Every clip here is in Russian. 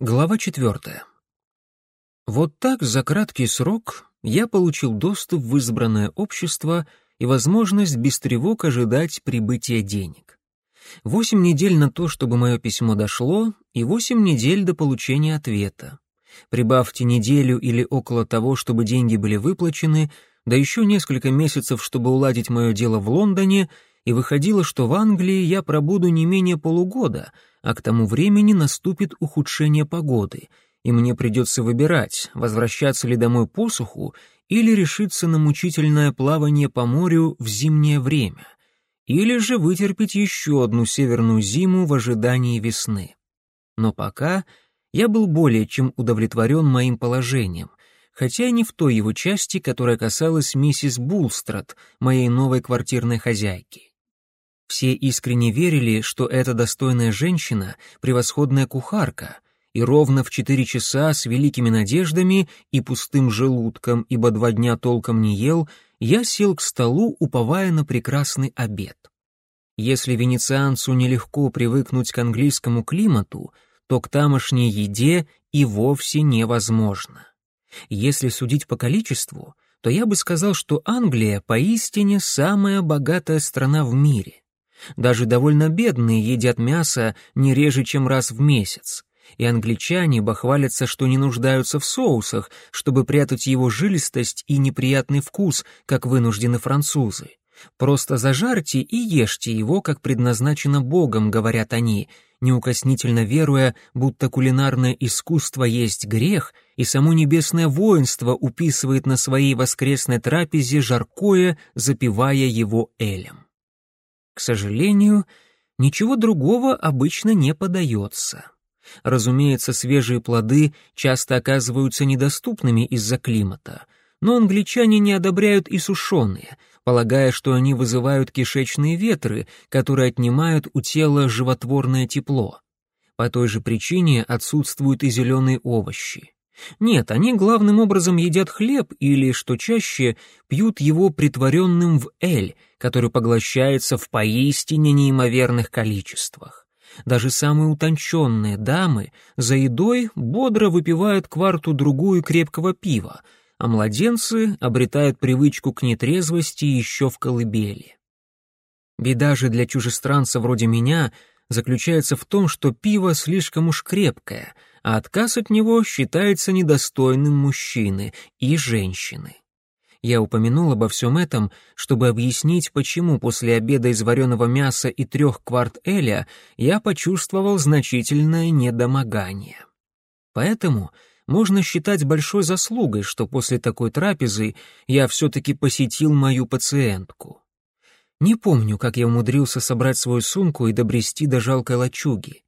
Глава четвертая. Вот так за краткий срок я получил доступ в избранное общество и возможность без тревог ожидать прибытия денег. Восемь недель на то, чтобы мое письмо дошло, и восемь недель до получения ответа. Прибавьте неделю или около того, чтобы деньги были выплачены, да еще несколько месяцев, чтобы уладить мое дело в Лондоне, и выходило, что в Англии я пробуду не менее полугода — а к тому времени наступит ухудшение погоды, и мне придется выбирать, возвращаться ли домой по суху или решиться на мучительное плавание по морю в зимнее время, или же вытерпеть еще одну северную зиму в ожидании весны. Но пока я был более чем удовлетворен моим положением, хотя и не в той его части, которая касалась миссис Булстрат, моей новой квартирной хозяйки. Все искренне верили, что эта достойная женщина — превосходная кухарка, и ровно в четыре часа с великими надеждами и пустым желудком, ибо два дня толком не ел, я сел к столу, уповая на прекрасный обед. Если венецианцу нелегко привыкнуть к английскому климату, то к тамошней еде и вовсе невозможно. Если судить по количеству, то я бы сказал, что Англия поистине самая богатая страна в мире. Даже довольно бедные едят мясо не реже, чем раз в месяц. И англичане бахвалятся, что не нуждаются в соусах, чтобы прятать его жилистость и неприятный вкус, как вынуждены французы. Просто зажарьте и ешьте его, как предназначено Богом, говорят они, неукоснительно веруя, будто кулинарное искусство есть грех, и само небесное воинство уписывает на своей воскресной трапезе жаркое, запивая его элем. К сожалению, ничего другого обычно не подается. Разумеется, свежие плоды часто оказываются недоступными из-за климата, но англичане не одобряют и сушеные, полагая, что они вызывают кишечные ветры, которые отнимают у тела животворное тепло. По той же причине отсутствуют и зеленые овощи. Нет, они главным образом едят хлеб или, что чаще, пьют его притворенным в эль, который поглощается в поистине неимоверных количествах. Даже самые утонченные дамы за едой бодро выпивают кварту-другую крепкого пива, а младенцы обретают привычку к нетрезвости еще в колыбели. Беда же для чужестранца вроде меня заключается в том, что пиво слишком уж крепкое — а отказ от него считается недостойным мужчины и женщины. Я упомянул обо всем этом, чтобы объяснить, почему после обеда из вареного мяса и трех кварт эля я почувствовал значительное недомогание. Поэтому можно считать большой заслугой, что после такой трапезы я все-таки посетил мою пациентку. Не помню, как я умудрился собрать свою сумку и добрести до жалкой лачуги.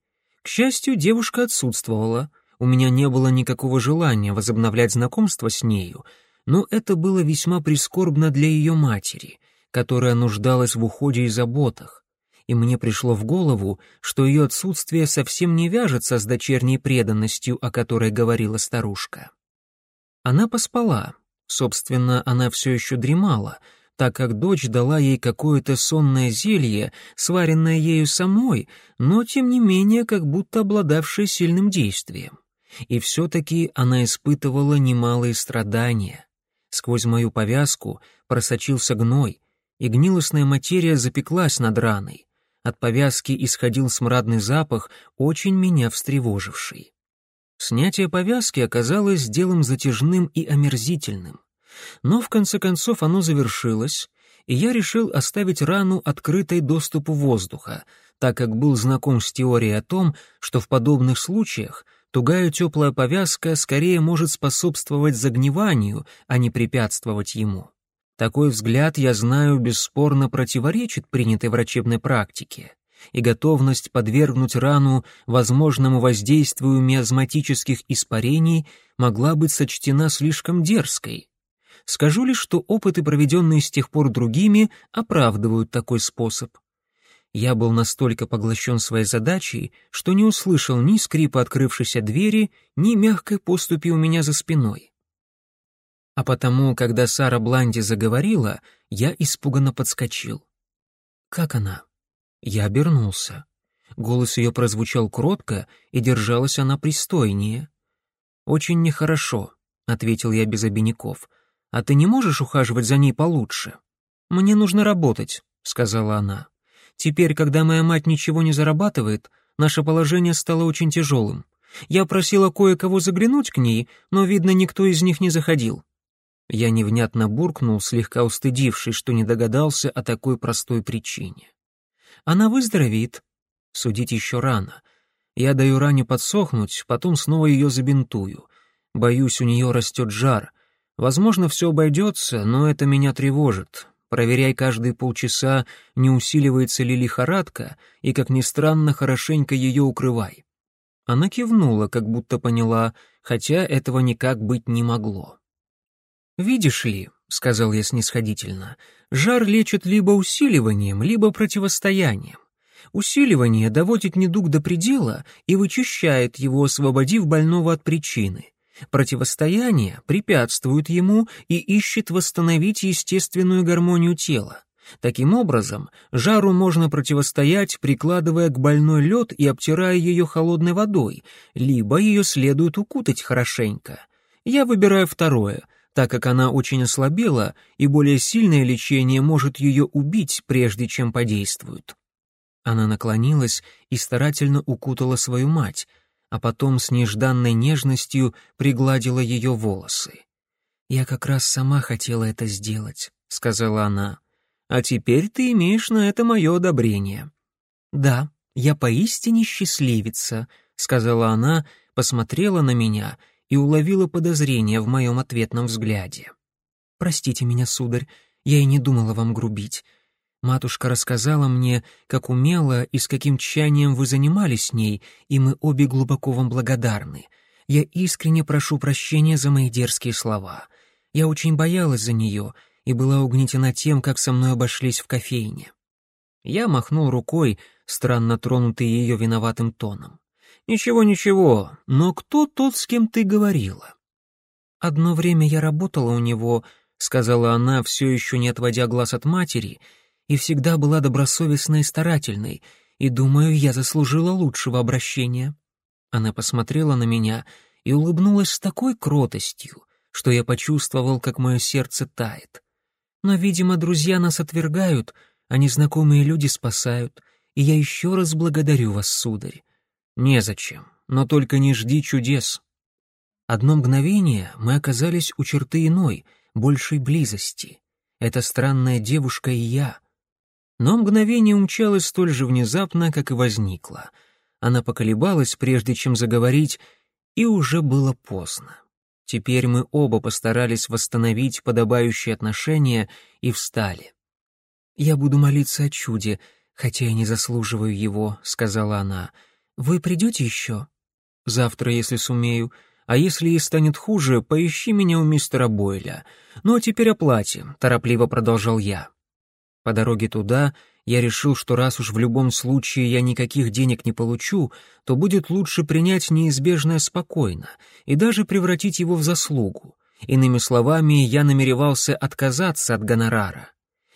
К счастью, девушка отсутствовала. У меня не было никакого желания возобновлять знакомство с нею, но это было весьма прискорбно для ее матери, которая нуждалась в уходе и заботах. И мне пришло в голову, что ее отсутствие совсем не вяжется с дочерней преданностью, о которой говорила старушка. Она поспала. Собственно, она все еще дремала — так как дочь дала ей какое-то сонное зелье, сваренное ею самой, но тем не менее как будто обладавшее сильным действием. И все-таки она испытывала немалые страдания. Сквозь мою повязку просочился гной, и гнилостная материя запеклась над раной. От повязки исходил смрадный запах, очень меня встревоживший. Снятие повязки оказалось делом затяжным и омерзительным. Но в конце концов оно завершилось, и я решил оставить рану открытой доступу воздуха, так как был знаком с теорией о том, что в подобных случаях тугая теплая повязка скорее может способствовать загниванию, а не препятствовать ему. Такой взгляд, я знаю, бесспорно противоречит принятой врачебной практике, и готовность подвергнуть рану возможному воздействию миазматических испарений могла быть сочтена слишком дерзкой. Скажу лишь, что опыты, проведенные с тех пор другими, оправдывают такой способ. Я был настолько поглощен своей задачей, что не услышал ни скрипа открывшейся двери, ни мягкой поступи у меня за спиной. А потому, когда Сара Бланди заговорила, я испуганно подскочил. «Как она?» Я обернулся. Голос ее прозвучал кротко, и держалась она пристойнее. «Очень нехорошо», — ответил я без обиняков. «А ты не можешь ухаживать за ней получше?» «Мне нужно работать», — сказала она. «Теперь, когда моя мать ничего не зарабатывает, наше положение стало очень тяжелым. Я просила кое-кого заглянуть к ней, но, видно, никто из них не заходил. Я невнятно буркнул, слегка устыдившись, что не догадался о такой простой причине. Она выздоровеет. Судить еще рано. Я даю ране подсохнуть, потом снова ее забинтую. Боюсь, у нее растет жар. Возможно, все обойдется, но это меня тревожит. Проверяй каждые полчаса, не усиливается ли лихорадка, и, как ни странно, хорошенько ее укрывай. Она кивнула, как будто поняла, хотя этого никак быть не могло. «Видишь ли», — сказал я снисходительно, — «жар лечит либо усиливанием, либо противостоянием. Усиливание доводит недуг до предела и вычищает его, освободив больного от причины. Противостояние препятствует ему и ищет восстановить естественную гармонию тела. Таким образом, жару можно противостоять, прикладывая к больной лед и обтирая ее холодной водой, либо ее следует укутать хорошенько. Я выбираю второе, так как она очень ослабела, и более сильное лечение может ее убить, прежде чем подействует. Она наклонилась и старательно укутала свою мать, а потом с нежданной нежностью пригладила ее волосы. «Я как раз сама хотела это сделать», — сказала она. А теперь ты имеешь на это мое одобрение». «Да, я поистине счастливица», — сказала она, посмотрела на меня и уловила подозрение в моем ответном взгляде. «Простите меня, сударь, я и не думала вам грубить. Матушка рассказала мне, как умело и с каким тщанием вы занимались с ней, и мы обе глубоко вам благодарны. Я искренне прошу прощения за мои дерзкие слова. Я очень боялась за нее и была угнетена тем, как со мной обошлись в кофейне. Я махнул рукой, странно тронутый ее виноватым тоном. «Ничего, ничего, но кто тот, с кем ты говорила?» «Одно время я работала у него», — сказала она, все еще не отводя глаз от матери, «и всегда была добросовестной и старательной, и, думаю, я заслужила лучшего обращения». Она посмотрела на меня и улыбнулась с такой кротостью, что я почувствовал, как мое сердце тает. Но, видимо, друзья нас отвергают, а незнакомые люди спасают, и я еще раз благодарю вас, сударь. Незачем, но только не жди чудес. Одно мгновение мы оказались у черты иной, большей близости. Эта странная девушка и я. Но мгновение умчалось столь же внезапно, как и возникло. Она поколебалась, прежде чем заговорить, и уже было поздно. Теперь мы оба постарались восстановить подобающие отношения и встали. «Я буду молиться о чуде, хотя я не заслуживаю его», — сказала она. «Вы придете еще?» «Завтра, если сумею. А если ей станет хуже, поищи меня у мистера Бойля. Ну а теперь о плате», — торопливо продолжал я. По дороге туда я решил, что раз уж в любом случае я никаких денег не получу, то будет лучше принять неизбежное спокойно и даже превратить его в заслугу. Иными словами, я намеревался отказаться от гонорара.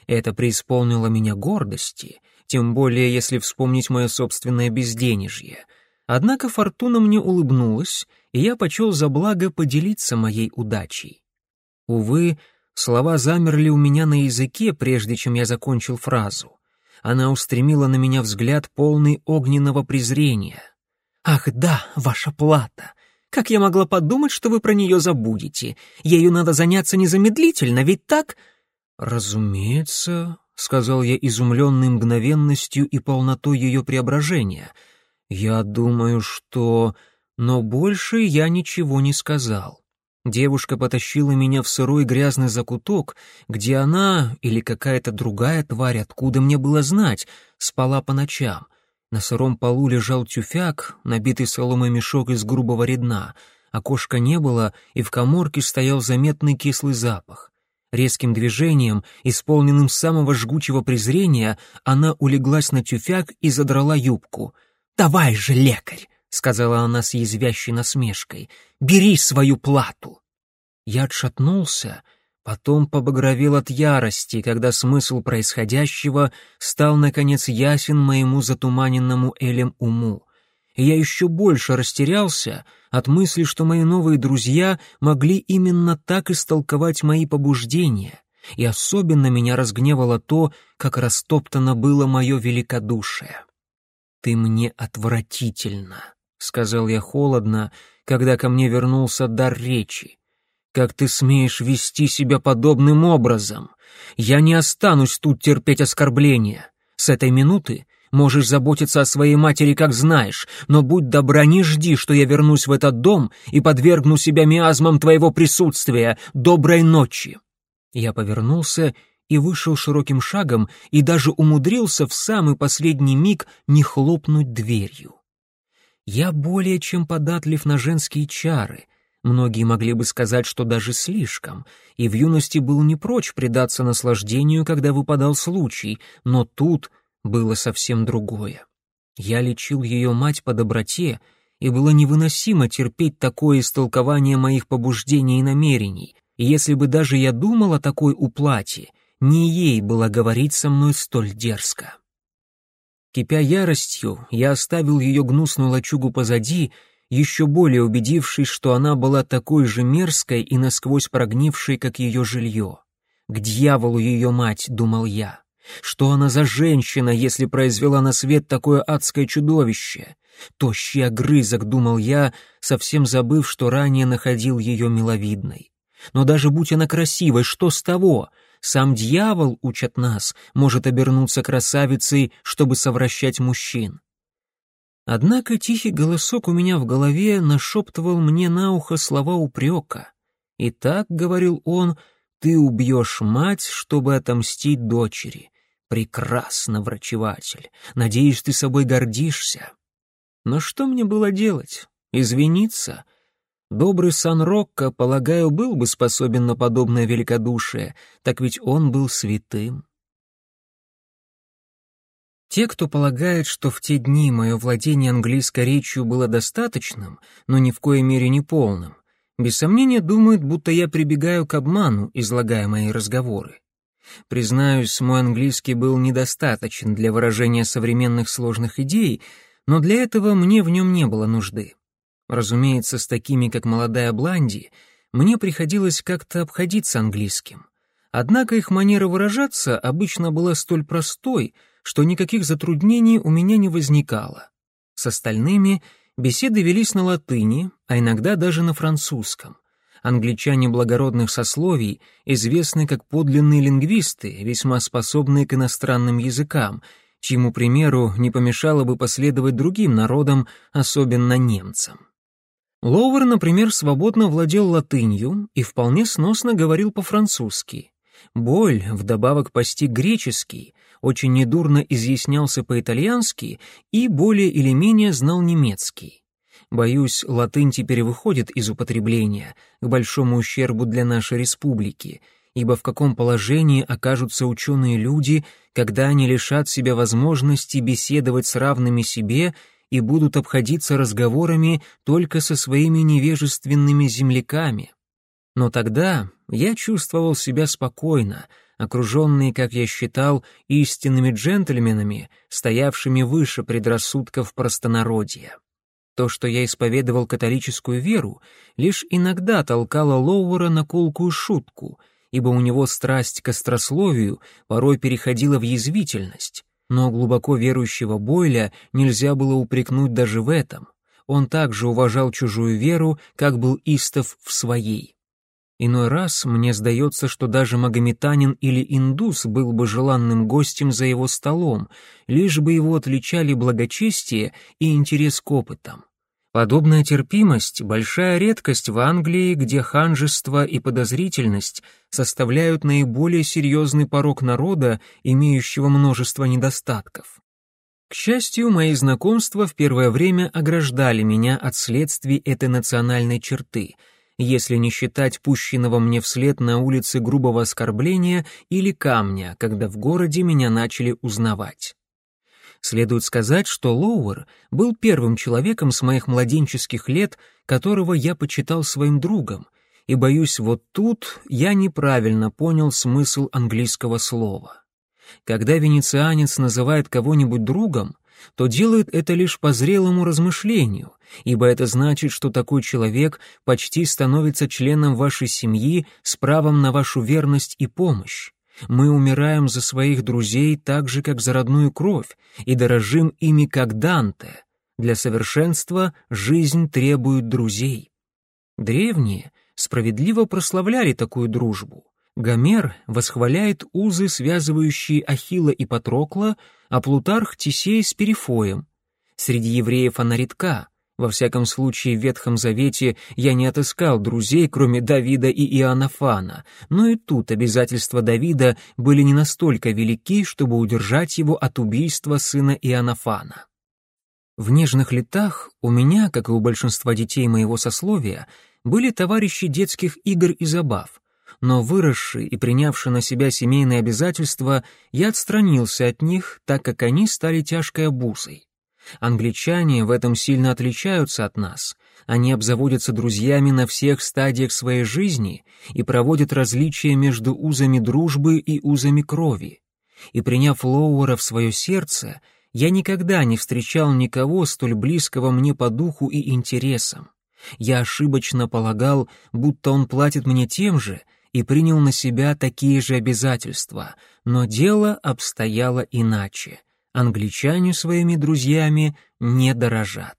Это преисполнило меня гордости, тем более если вспомнить мое собственное безденежье. Однако фортуна мне улыбнулась, и я почел за благо поделиться моей удачей. Увы, слова замерли у меня на языке, прежде чем я закончил фразу. Она устремила на меня взгляд полный огненного презрения. «Ах да, ваша плата! Как я могла подумать, что вы про нее забудете? Ею надо заняться незамедлительно, ведь так?» «Разумеется», — сказал я, изумленный мгновенностью и полнотой ее преображения. «Я думаю, что...» Но больше я ничего не сказал. Девушка потащила меня в сырой грязный закуток, где она, или какая-то другая тварь, откуда мне было знать, спала по ночам. На сыром полу лежал тюфяк, набитый соломой мешок из грубого редна. Окошка не было, и в коморке стоял заметный кислый запах. Резким движением, исполненным самого жгучего презрения, она улеглась на тюфяк и задрала юбку. «Давай же, лекарь!» — сказала она с язвящей насмешкой. «Бери свою плату!» Я отшатнулся, потом побагровел от ярости, когда смысл происходящего стал, наконец, ясен моему затуманенному Элем уму. И я еще больше растерялся от мысли, что мои новые друзья могли именно так истолковать мои побуждения, и особенно меня разгневало то, как растоптано было мое великодушие. «Ты мне отвратительно», — сказал я холодно, когда ко мне вернулся дар речи. «Как ты смеешь вести себя подобным образом? Я не останусь тут терпеть оскорбления. С этой минуты можешь заботиться о своей матери, как знаешь, но будь добра, не жди, что я вернусь в этот дом и подвергну себя миазмам твоего присутствия. Доброй ночи!» Я повернулся и вышел широким шагом и даже умудрился в самый последний миг не хлопнуть дверью. Я более чем податлив на женские чары. Многие могли бы сказать, что даже слишком, и в юности был не прочь предаться наслаждению, когда выпадал случай, но тут было совсем другое. Я лечил ее мать по доброте, и было невыносимо терпеть такое истолкование моих побуждений и намерений, если бы даже я думал о такой уплате — не ей было говорить со мной столь дерзко. Кипя яростью, я оставил ее гнусную лачугу позади, еще более убедившись, что она была такой же мерзкой и насквозь прогнившей, как ее жилье. К дьяволу ее мать, думал я. Что она за женщина, если произвела на свет такое адское чудовище? Тощий огрызок, думал я, совсем забыв, что ранее находил ее миловидной. Но даже будь она красивой, что с того? Сам дьявол, учат нас, может обернуться красавицей, чтобы совращать мужчин. Однако тихий голосок у меня в голове нашептывал мне на ухо слова упрека. «И так, — говорил он, — ты убьешь мать, чтобы отомстить дочери. Прекрасно, врачеватель. Надеюсь, ты собой гордишься». Но что мне было делать? Извиниться? Добрый Сан-Рокко, полагаю, был бы способен на подобное великодушие, так ведь он был святым. Те, кто полагает, что в те дни мое владение английской речью было достаточным, но ни в коей мере не полным, без сомнения думают, будто я прибегаю к обману, излагая мои разговоры. Признаюсь, мой английский был недостаточен для выражения современных сложных идей, но для этого мне в нем не было нужды. Разумеется, с такими, как молодая Бланди, мне приходилось как-то обходиться английским. Однако их манера выражаться обычно была столь простой, что никаких затруднений у меня не возникало. С остальными беседы велись на латыни, а иногда даже на французском. Англичане благородных сословий известны как подлинные лингвисты, весьма способные к иностранным языкам, чьему примеру не помешало бы последовать другим народам, особенно немцам. Лоуэр, например, свободно владел латынью и вполне сносно говорил по-французски. Боль, вдобавок постиг греческий, очень недурно изъяснялся по-итальянски и более или менее знал немецкий. Боюсь, латынь теперь выходит из употребления, к большому ущербу для нашей республики, ибо в каком положении окажутся ученые люди, когда они лишат себя возможности беседовать с равными себе и будут обходиться разговорами только со своими невежественными земляками. Но тогда я чувствовал себя спокойно, окруженный, как я считал, истинными джентльменами, стоявшими выше предрассудков простонародья. То, что я исповедовал католическую веру, лишь иногда толкало Лоуэра на колкую шутку, ибо у него страсть к острословию порой переходила в язвительность, но глубоко верующего Бойля нельзя было упрекнуть даже в этом. Он также уважал чужую веру, как был истов в своей. Иной раз мне сдается, что даже магометанин или индус был бы желанным гостем за его столом, лишь бы его отличали благочестие и интерес к опытам. Подобная терпимость — большая редкость в Англии, где ханжество и подозрительность составляют наиболее серьезный порог народа, имеющего множество недостатков. К счастью, мои знакомства в первое время ограждали меня от следствий этой национальной черты, если не считать пущенного мне вслед на улице грубого оскорбления или камня, когда в городе меня начали узнавать. Следует сказать, что Лоуэр был первым человеком с моих младенческих лет, которого я почитал своим другом, и, боюсь, вот тут я неправильно понял смысл английского слова. Когда венецианец называет кого-нибудь другом, то делает это лишь по зрелому размышлению, ибо это значит, что такой человек почти становится членом вашей семьи с правом на вашу верность и помощь. Мы умираем за своих друзей так же, как за родную кровь, и дорожим ими как Данте. Для совершенства жизнь требует друзей. Древние справедливо прославляли такую дружбу. Гомер восхваляет узы, связывающие Ахилла и Патрокла, а Плутарх — Тисея с Перифоем. Среди евреев она редка. Во всяком случае, в Ветхом Завете я не отыскал друзей, кроме Давида и Иоаннафана, но и тут обязательства Давида были не настолько велики, чтобы удержать его от убийства сына Иоаннафана. В нежных летах у меня, как и у большинства детей моего сословия, были товарищи детских игр и забав, но выросший и принявший на себя семейные обязательства, я отстранился от них, так как они стали тяжкой обузой. Англичане в этом сильно отличаются от нас. Они обзаводятся друзьями на всех стадиях своей жизни и проводят различия между узами дружбы и узами крови. И приняв Лоуэра в свое сердце, я никогда не встречал никого столь близкого мне по духу и интересам. Я ошибочно полагал, будто он платит мне тем же, и принял на себя такие же обязательства, но дело обстояло иначе. Англичане своими друзьями не дорожат.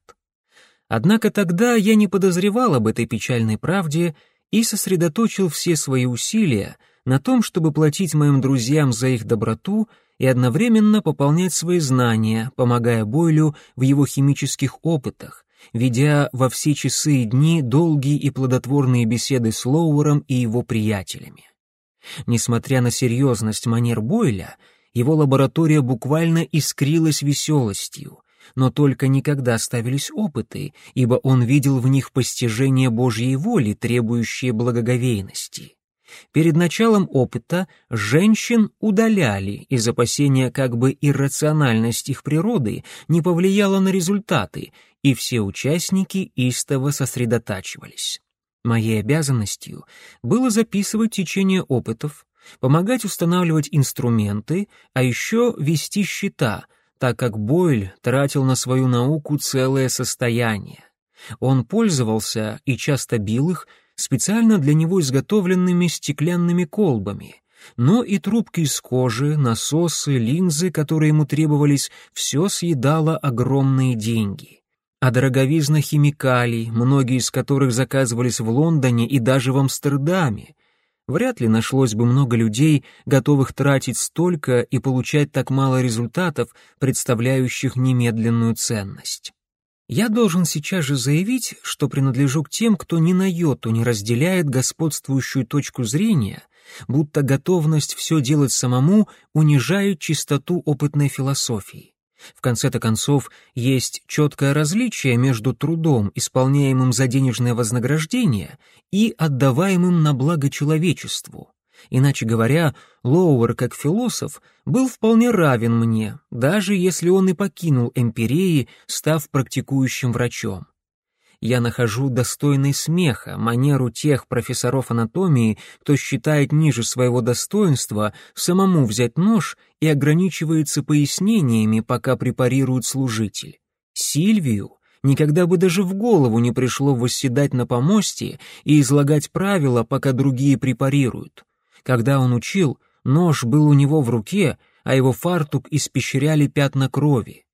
Однако тогда я не подозревал об этой печальной правде и сосредоточил все свои усилия на том, чтобы платить моим друзьям за их доброту и одновременно пополнять свои знания, помогая Бойлю в его химических опытах, ведя во все часы и дни долгие и плодотворные беседы с Лоуэром и его приятелями. Несмотря на серьезность манер Бойля, его лаборатория буквально искрилась веселостью, но только никогда ставились опыты, ибо он видел в них постижение Божьей воли, требующее благоговейности. Перед началом опыта женщин удаляли из опасения как бы иррациональность их природы не повлияла на результаты, и все участники истово сосредотачивались. Моей обязанностью было записывать течение опытов, помогать устанавливать инструменты, а еще вести счета, так как Бойль тратил на свою науку целое состояние. Он пользовался и часто бил их специально для него изготовленными стеклянными колбами, но и трубки из кожи, насосы, линзы, которые ему требовались, все съедало огромные деньги. А дороговизна химикалий, многие из которых заказывались в Лондоне и даже в Амстердаме, вряд ли нашлось бы много людей, готовых тратить столько и получать так мало результатов, представляющих немедленную ценность. Я должен сейчас же заявить, что принадлежу к тем, кто ни на йоту не разделяет господствующую точку зрения, будто готовность все делать самому унижает чистоту опытной философии. В конце-то концов, есть четкое различие между трудом, исполняемым за денежное вознаграждение, и отдаваемым на благо человечеству. Иначе говоря, Лоуэр, как философ, был вполне равен мне, даже если он и покинул Эмпиреи, став практикующим врачом. Я нахожу достойной смеха манеру тех профессоров анатомии, кто считает ниже своего достоинства самому взять нож и ограничивается пояснениями, пока препарирует служитель. Сильвию никогда бы даже в голову не пришло восседать на помосте и излагать правила, пока другие препарируют. Когда он учил, нож был у него в руке, а его фартук испещряли пятна крови.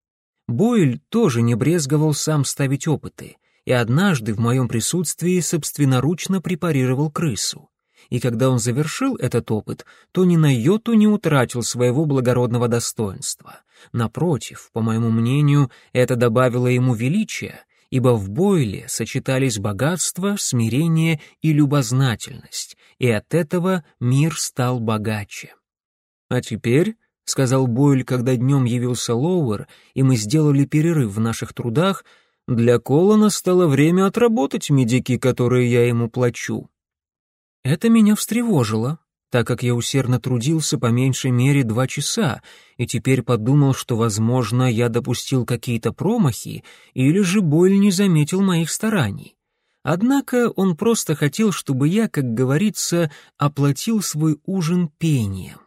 Бойль тоже не брезговал сам ставить опыты, и однажды в моем присутствии собственноручно препарировал крысу. И когда он завершил этот опыт, то ни на йоту не утратил своего благородного достоинства. Напротив, по моему мнению, это добавило ему величия, ибо в Бойле сочетались богатство, смирение и любознательность, и от этого мир стал богаче. «А теперь», — сказал Бойль, когда днем явился Лоуэр, и мы сделали перерыв в наших трудах, «для Колона стало время отработать медики, которые я ему плачу». Это меня встревожило, так как я усердно трудился по меньшей мере два часа, и теперь подумал, что, возможно, я допустил какие-то промахи, или же Бойль не заметил моих стараний. Однако он просто хотел, чтобы я, как говорится, оплатил свой ужин пением.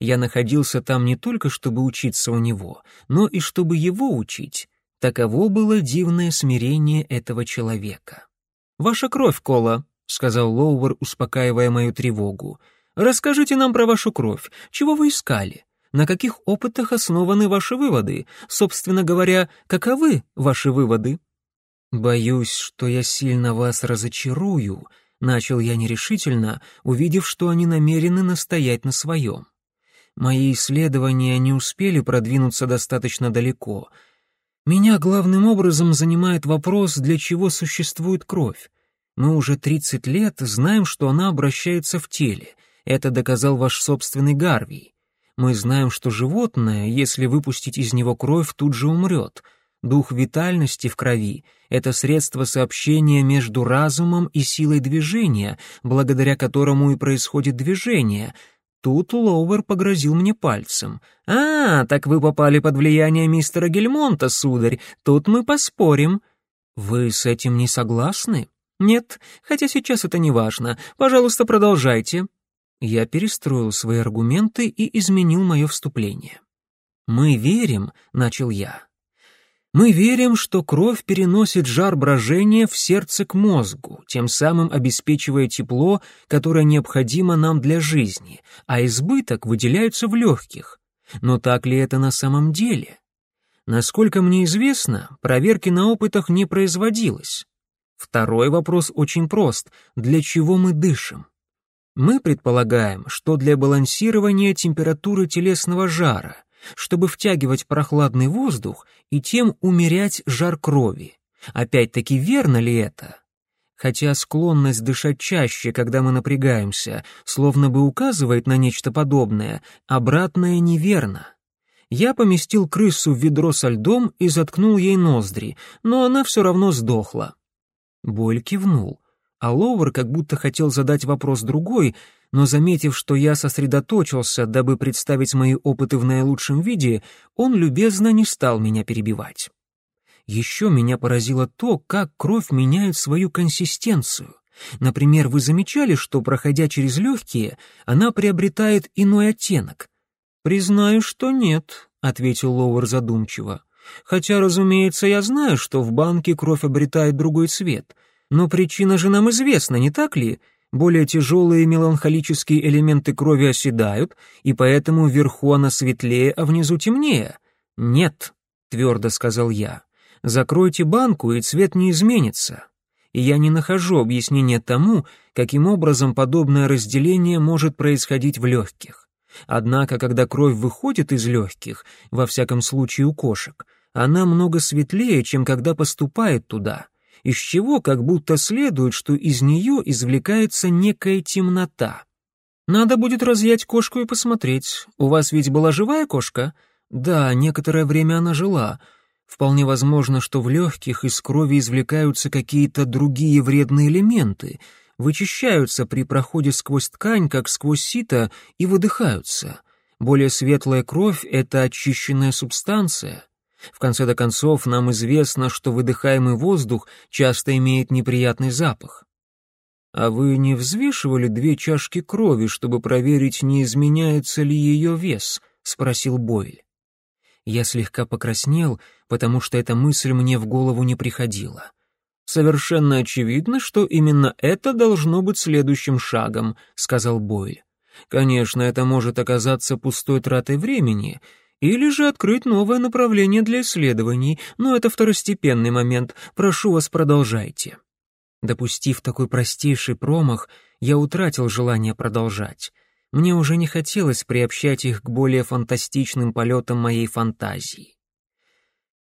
Я находился там не только, чтобы учиться у него, но и чтобы его учить. Таково было дивное смирение этого человека. «Ваша кровь, Кола», — сказал Лоуэр, успокаивая мою тревогу. «Расскажите нам про вашу кровь. Чего вы искали? На каких опытах основаны ваши выводы? Собственно говоря, каковы ваши выводы?» «Боюсь, что я сильно вас разочарую», — начал я нерешительно, увидев, что они намерены настоять на своем. Мои исследования не успели продвинуться достаточно далеко. Меня главным образом занимает вопрос, для чего существует кровь. Мы уже 30 лет знаем, что она обращается в теле. Это доказал ваш собственный Гарвий. Мы знаем, что животное, если выпустить из него кровь, тут же умрет — Дух витальности в крови — это средство сообщения между разумом и силой движения, благодаря которому и происходит движение. Тут Лоуэр погрозил мне пальцем. «А, так вы попали под влияние мистера Гельмонта, сударь. Тут мы поспорим». «Вы с этим не согласны?» «Нет, хотя сейчас это не важно. Пожалуйста, продолжайте». Я перестроил свои аргументы и изменил мое вступление. «Мы верим», — начал я, мы верим, что кровь переносит жар брожения в сердце к мозгу, тем самым обеспечивая тепло, которое необходимо нам для жизни, а избыток выделяется в легких. Но так ли это на самом деле? Насколько мне известно, проверки на опытах не производилось. Второй вопрос очень прост. Для чего мы дышим? Мы предполагаем, что для балансирования температуры телесного жара — чтобы втягивать прохладный воздух и тем умерять жар крови. Опять-таки, верно ли это? Хотя склонность дышать чаще, когда мы напрягаемся, словно бы указывает на нечто подобное, обратное неверно. Я поместил крысу в ведро со льдом и заткнул ей ноздри, но она все равно сдохла. Боль кивнул, а Лоуэр как будто хотел задать вопрос другой, но, заметив, что я сосредоточился, дабы представить мои опыты в наилучшем виде, он любезно не стал меня перебивать. Еще меня поразило то, как кровь меняет свою консистенцию. Например, вы замечали, что, проходя через легкие, она приобретает иной оттенок? «Признаю, что нет», — ответил Лоуэр задумчиво. «Хотя, разумеется, я знаю, что в банке кровь обретает другой цвет. Но причина же нам известна, не так ли? Более тяжелые меланхолические элементы крови оседают, и поэтому вверху она светлее, а внизу темнее. «Нет», — твердо сказал я, — «закройте банку, и цвет не изменится». И я не нахожу объяснения тому, каким образом подобное разделение может происходить в легких. Однако, когда кровь выходит из легких, во всяком случае у кошек, она много светлее, чем когда поступает туда — из чего как будто следует, что из нее извлекается некая темнота. Надо будет разъять кошку и посмотреть. У вас ведь была живая кошка? Да, некоторое время она жила. Вполне возможно, что в легких из крови извлекаются какие-то другие вредные элементы, вычищаются при проходе сквозь ткань, как сквозь сито, и выдыхаются. Более светлая кровь — это очищенная субстанция. В конце-то концов, нам известно, что выдыхаемый воздух часто имеет неприятный запах. А вы не взвешивали две чашки крови, чтобы проверить, не изменяется ли ее вес? спросил Бойль. Я слегка покраснел, потому что эта мысль мне в голову не приходила. Совершенно очевидно, что именно это должно быть следующим шагом, сказал Бойль. Конечно, это может оказаться пустой тратой времени, или же открыть новое направление для исследований, но это второстепенный момент. Прошу вас, продолжайте. Допустив такой простейший промах, я утратил желание продолжать. Мне уже не хотелось приобщать их к более фантастичным полетам моей фантазии.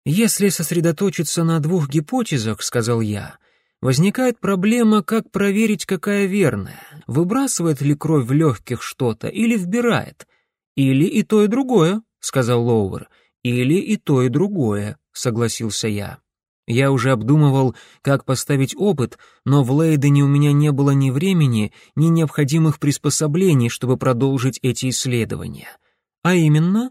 «Если сосредоточиться на двух гипотезах, — сказал я, — возникает проблема, как проверить, какая верная, выбрасывает ли кровь в легких что-то или вбирает, или и то, и другое сказал Лоуэр. «Или и то, и другое», — согласился я. Я уже обдумывал, как поставить опыт, но в Лейдене у меня не было ни времени, ни необходимых приспособлений, чтобы продолжить эти исследования. А именно?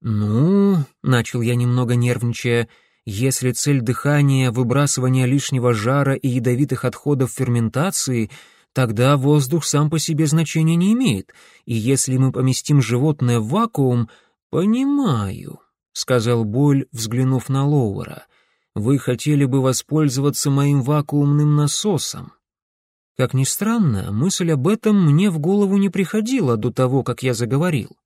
Ну, начал я немного нервничая, Если цель дыхания — выбрасывание лишнего жара и ядовитых отходов ферментации, тогда воздух сам по себе значения не имеет, и если мы поместим животное в вакуум... «Понимаю», — сказал Боль, взглянув на Лоуэра. «Вы хотели бы воспользоваться моим вакуумным насосом». Как ни странно, мысль об этом мне в голову не приходила до того, как я заговорил.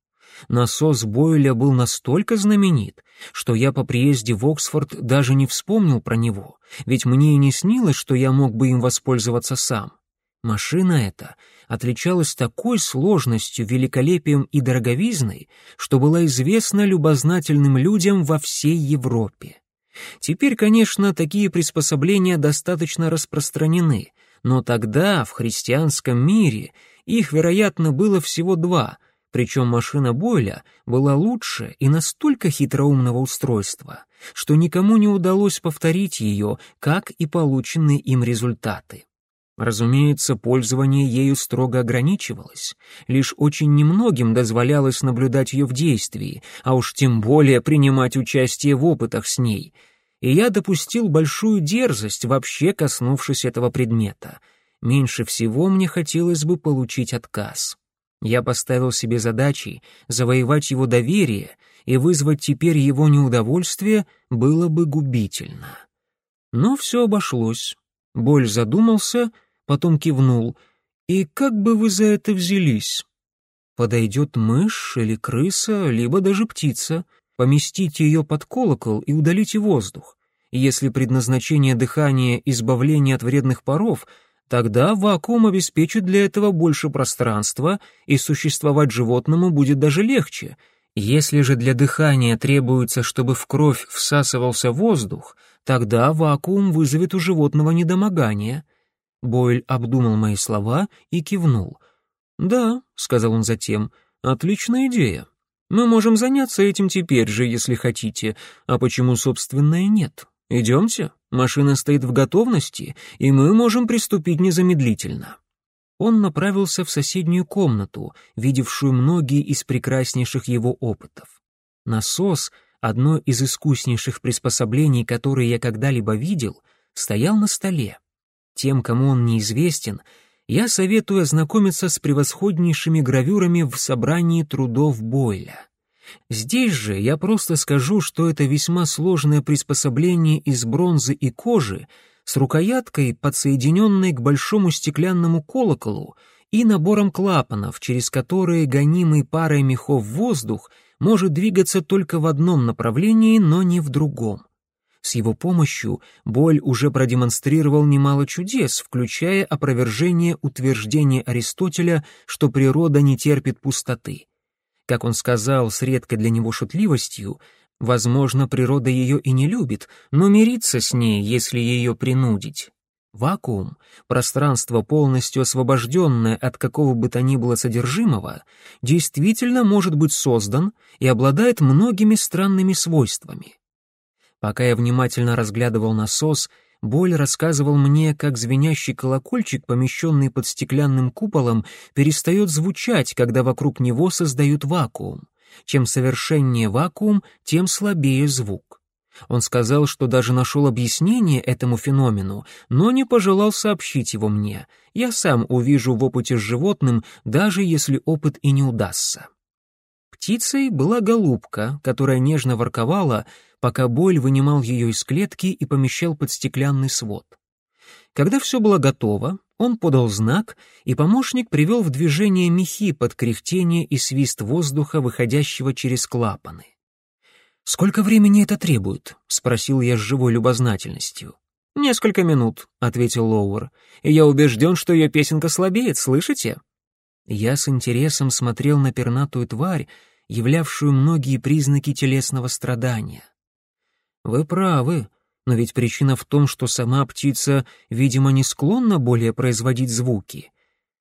Насос Бойля был настолько знаменит, что я по приезде в Оксфорд даже не вспомнил про него, ведь мне и не снилось, что я мог бы им воспользоваться сам. Машина эта отличалась такой сложностью, великолепием и дороговизной, что была известна любознательным людям во всей Европе. Теперь, конечно, такие приспособления достаточно распространены, но тогда, в христианском мире, их, вероятно, было всего два, причем машина Бойля была лучше и настолько хитроумного устройства, что никому не удалось повторить ее, как и полученные им результаты. Разумеется, пользование ею строго ограничивалось, лишь очень немногим дозволялось наблюдать ее в действии, а уж тем более принимать участие в опытах с ней. И я допустил большую дерзость, вообще коснувшись этого предмета. Меньше всего мне хотелось бы получить отказ. Я поставил себе задачей завоевать его доверие, и вызвать теперь его неудовольствие было бы губительно. Но все обошлось. Боль задумался, потом кивнул. «И как бы вы за это взялись?» «Подойдет мышь или крыса, либо даже птица. Поместите ее под колокол и удалите воздух. Если предназначение дыхания — избавление от вредных паров — Тогда вакуум обеспечит для этого больше пространства, и существовать животному будет даже легче. Если же для дыхания требуется, чтобы в кровь всасывался воздух, тогда вакуум вызовет у животного недомогание. Бойль обдумал мои слова и кивнул. «Да», — сказал он затем, — «отличная идея. Мы можем заняться этим теперь же, если хотите, а почему, собственно, и нет? Идемте?» Машина стоит в готовности, и мы можем приступить незамедлительно». Он направился в соседнюю комнату, видевшую многие из прекраснейших его опытов. Насос, одно из искуснейших приспособлений, которые я когда-либо видел, стоял на столе. Тем, кому он неизвестен, я советую ознакомиться с превосходнейшими гравюрами в собрании трудов Бойля. Здесь же я просто скажу, что это весьма сложное приспособление из бронзы и кожи с рукояткой, подсоединенной к большому стеклянному колоколу и набором клапанов, через которые гонимый парой мехов воздух может двигаться только в одном направлении, но не в другом. С его помощью Боль уже продемонстрировал немало чудес, включая опровержение утверждения Аристотеля, что природа не терпит пустоты. Как он сказал с редкой для него шутливостью, возможно, природа ее и не любит, но мириться с ней, если ее принудить. Вакуум, пространство, полностью освобожденное от какого бы то ни было содержимого, действительно может быть создан и обладает многими странными свойствами. Пока я внимательно разглядывал насос, Боль рассказывал мне, как звенящий колокольчик, помещенный под стеклянным куполом, перестает звучать, когда вокруг него создают вакуум. Чем совершеннее вакуум, тем слабее звук. Он сказал, что даже нашел объяснение этому феномену, но не пожелал сообщить его мне. Я сам увижу в опыте с животным, даже если опыт и не удастся. Птицей была голубка, которая нежно ворковала, пока Боль вынимал ее из клетки и помещал под стеклянный свод. Когда все было готово, он подал знак, и помощник привел в движение мехи под кряхтение и свист воздуха, выходящего через клапаны. «Сколько времени это требует?» — спросил я с живой любознательностью. «Несколько минут», — ответил Лоуэр, «и я убежден, что ее песенка слабеет, слышите?» Я с интересом смотрел на пернатую тварь, являвшую многие признаки телесного страдания. Вы правы, но ведь причина в том, что сама птица, видимо, не склонна более производить звуки.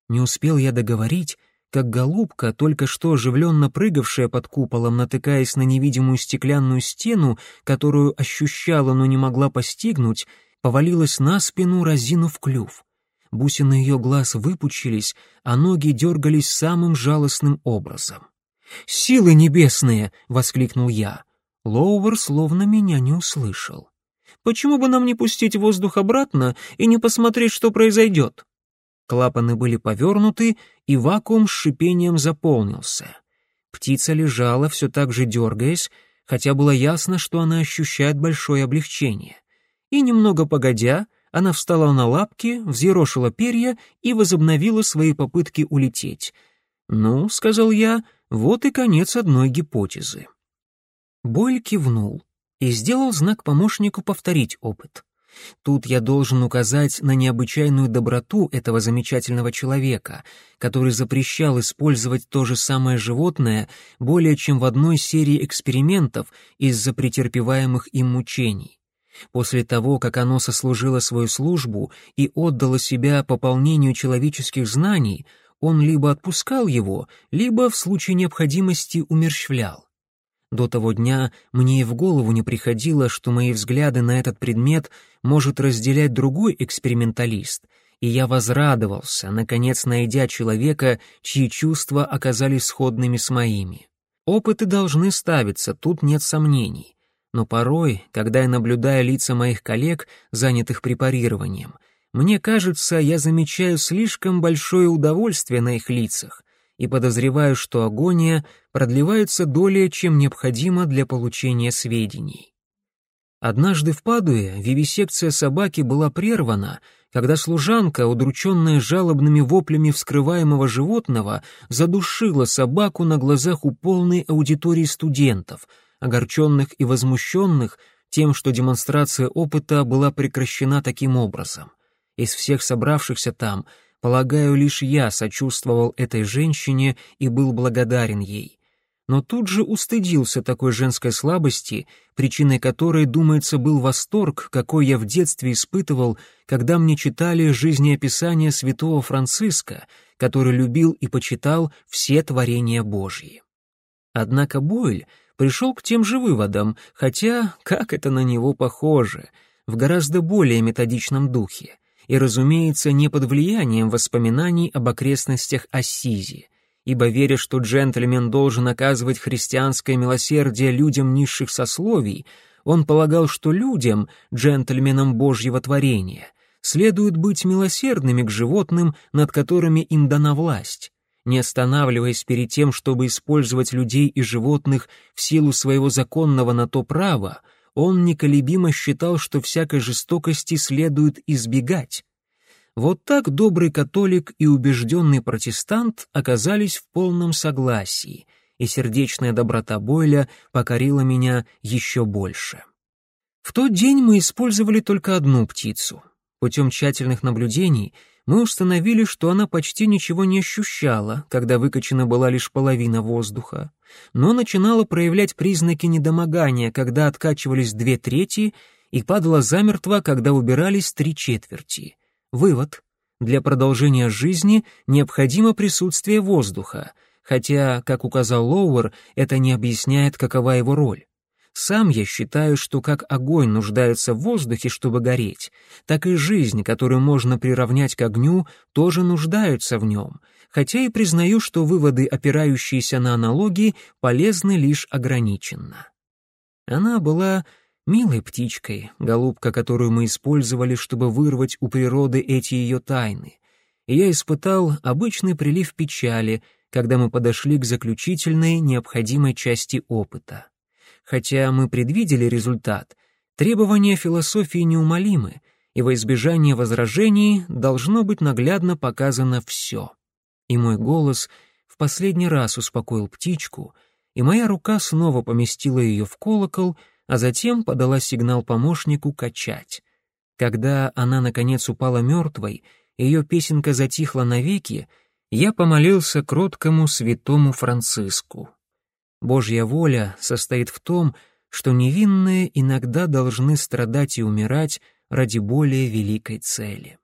Не успел я договорить, как голубка, только что оживленно прыгавшая под куполом, натыкаясь на невидимую стеклянную стену, которую ощущала, но не могла постигнуть, повалилась на спину, разинув клюв. Бусины ее глаз выпучились, а ноги дергались самым жалостным образом. «Силы небесные!» — воскликнул я. Лоувер словно меня не услышал. «Почему бы нам не пустить воздух обратно и не посмотреть, что произойдет?» Клапаны были повернуты, и вакуум с шипением заполнился. Птица лежала, все так же дергаясь, хотя было ясно, что она ощущает большое облегчение. И немного погодя, она встала на лапки, взъерошила перья и возобновила свои попытки улететь. «Ну», — сказал я, — «вот и конец одной гипотезы». Бойль кивнул и сделал знак помощнику повторить опыт. Тут я должен указать на необычайную доброту этого замечательного человека, который запрещал использовать то же самое животное более чем в одной серии экспериментов из-за претерпеваемых им мучений. После того, как оно сослужило свою службу и отдало себя пополнению человеческих знаний, он либо отпускал его, либо в случае необходимости умерщвлял. До того дня мне и в голову не приходило, что мои взгляды на этот предмет может разделять другой эксперименталист, и я возрадовался, наконец найдя человека, чьи чувства оказались сходными с моими. Опыты должны ставиться, тут нет сомнений. Но порой, когда я наблюдаю лица моих коллег, занятых препарированием, мне кажется, я замечаю слишком большое удовольствие на их лицах, и подозреваю, что агония продлевается долее, чем необходимо для получения сведений. Однажды в Падуе вивисекция собаки была прервана, когда служанка, удрученная жалобными воплями вскрываемого животного, задушила собаку на глазах у полной аудитории студентов, огорченных и возмущенных тем, что демонстрация опыта была прекращена таким образом. Из всех собравшихся там — Полагаю, лишь я сочувствовал этой женщине и был благодарен ей. Но тут же устыдился такой женской слабости, причиной которой, думается, был восторг, какой я в детстве испытывал, когда мне читали жизнеописание святого Франциска, который любил и почитал все творения Божьи. Однако Бойль пришел к тем же выводам, хотя, как это на него похоже, в гораздо более методичном духе и, разумеется, не под влиянием воспоминаний об окрестностях Ассизи, ибо веря, что джентльмен должен оказывать христианское милосердие людям низших сословий, он полагал, что людям, джентльменам Божьего творения, следует быть милосердными к животным, над которыми им дана власть, не останавливаясь перед тем, чтобы использовать людей и животных в силу своего законного на то права, он неколебимо считал, что всякой жестокости следует избегать. Вот так добрый католик и убежденный протестант оказались в полном согласии, и сердечная доброта Бойля покорила меня еще больше. В тот день мы использовали только одну птицу. Путем тщательных наблюдений мы установили, что она почти ничего не ощущала, когда выкачана была лишь половина воздуха но начинала проявлять признаки недомогания, когда откачивались две трети, и падала замертво, когда убирались три четверти. Вывод. Для продолжения жизни необходимо присутствие воздуха, хотя, как указал Лоуэр, это не объясняет, какова его роль. Сам я считаю, что как огонь нуждается в воздухе, чтобы гореть, так и жизнь, которую можно приравнять к огню, тоже нуждается в нем, хотя и признаю, что выводы, опирающиеся на аналогии, полезны лишь ограниченно. Она была милой птичкой, голубка, которую мы использовали, чтобы вырвать у природы эти ее тайны, и я испытал обычный прилив печали, когда мы подошли к заключительной необходимой части опыта. Хотя мы предвидели результат, требования философии неумолимы, и во избежание возражений должно быть наглядно показано все. И мой голос в последний раз успокоил птичку, и моя рука снова поместила ее в колокол, а затем подала сигнал помощнику качать. Когда она, наконец, упала мертвой, ее песенка затихла навеки, я помолился кроткому святому Франциску. Божья воля состоит в том, что невинные иногда должны страдать и умирать ради более великой цели.